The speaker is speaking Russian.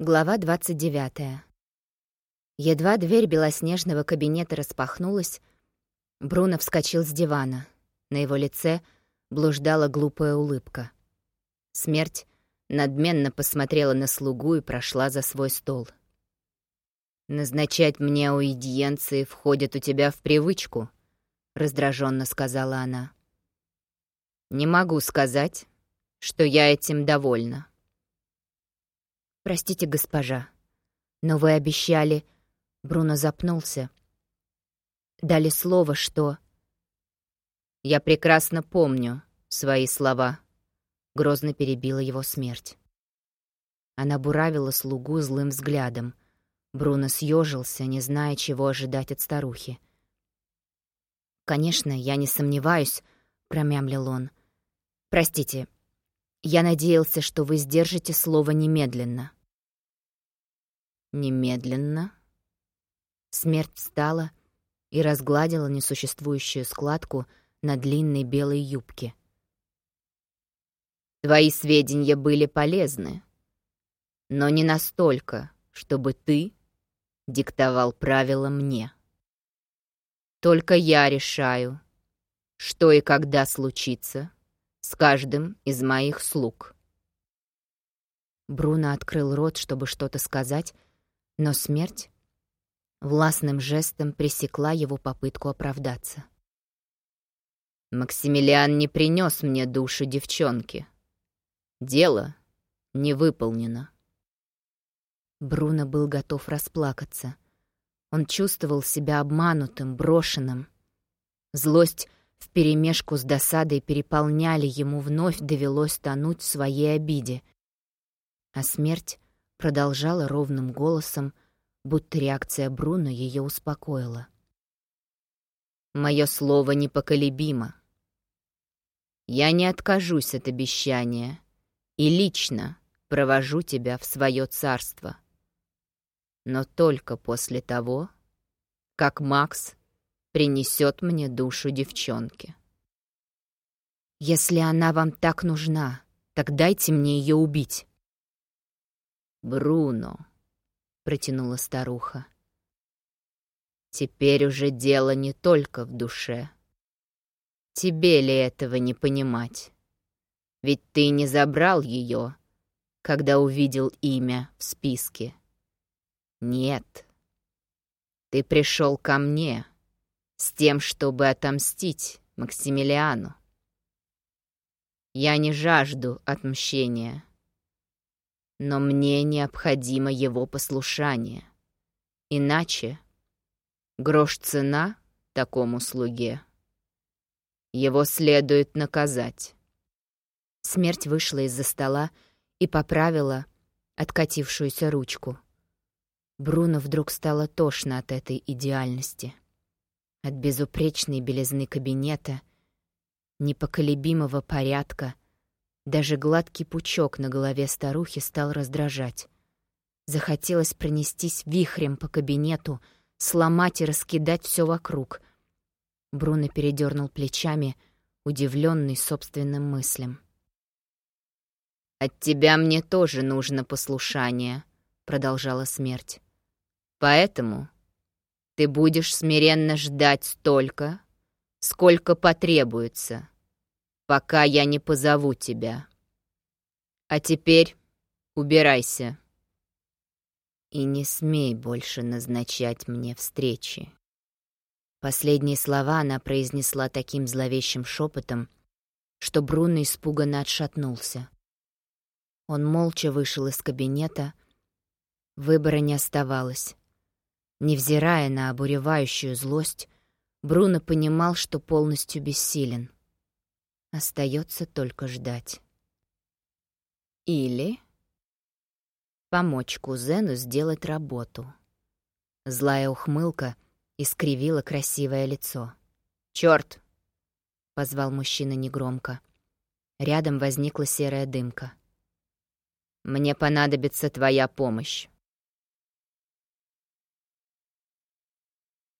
Глава 29. Едва дверь белоснежного кабинета распахнулась, Бруно вскочил с дивана. На его лице блуждала глупая улыбка. Смерть надменно посмотрела на слугу и прошла за свой стол. «Назначать мне уидиенции входит у тебя в привычку», — раздраженно сказала она. «Не могу сказать, что я этим довольна». «Простите, госпожа, но вы обещали...» Бруно запнулся. «Дали слово, что...» «Я прекрасно помню свои слова», — грозно перебила его смерть. Она буравила слугу злым взглядом. Бруно съежился, не зная, чего ожидать от старухи. «Конечно, я не сомневаюсь», — промямлил он. «Простите, я надеялся, что вы сдержите слово немедленно». Немедленно. Смерть встала и разгладила несуществующую складку на длинной белой юбке. «Твои сведения были полезны, но не настолько, чтобы ты диктовал правила мне. Только я решаю, что и когда случится с каждым из моих слуг». Бруно открыл рот, чтобы что-то сказать, но смерть властным жестом пресекла его попытку оправдаться. «Максимилиан не принес мне душу девчонки. Дело не выполнено». Бруно был готов расплакаться. Он чувствовал себя обманутым, брошенным. Злость вперемешку с досадой переполняли, ему вновь довелось тонуть в своей обиде. А смерть продолжала ровным голосом, будто реакция Бруно ее успокоила. «Мое слово непоколебимо. Я не откажусь от обещания и лично провожу тебя в свое царство. Но только после того, как Макс принесет мне душу девчонки. Если она вам так нужна, так дайте мне ее убить. «Бруно», — протянула старуха. «Теперь уже дело не только в душе. Тебе ли этого не понимать? Ведь ты не забрал ее, когда увидел имя в списке. Нет. Ты пришел ко мне с тем, чтобы отомстить Максимилиану. Я не жажду отмщения» но мне необходимо его послушание. Иначе грош цена такому слуге. Его следует наказать. Смерть вышла из-за стола и поправила откатившуюся ручку. Бруно вдруг стало тошно от этой идеальности. От безупречной белизны кабинета, непоколебимого порядка — даже гладкий пучок на голове старухи стал раздражать. Захотелось пронестись вихрем по кабинету, сломать и раскидать все вокруг. Бруно передернул плечами, удивленный собственным мыслям. «От тебя мне тоже нужно послушание», — продолжала смерть. «Поэтому ты будешь смиренно ждать столько, сколько потребуется, пока я не позову тебя. А теперь убирайся. И не смей больше назначать мне встречи. Последние слова она произнесла таким зловещим шепотом, что Бруно испуганно отшатнулся. Он молча вышел из кабинета. Выбора не оставалось. Невзирая на обуревающую злость, Бруно понимал, что полностью бессилен — Остается только ждать. Или помочь кузену сделать работу. Злая ухмылка искривила красивое лицо. «Чёрт!» — позвал мужчина негромко. Рядом возникла серая дымка. «Мне понадобится твоя помощь».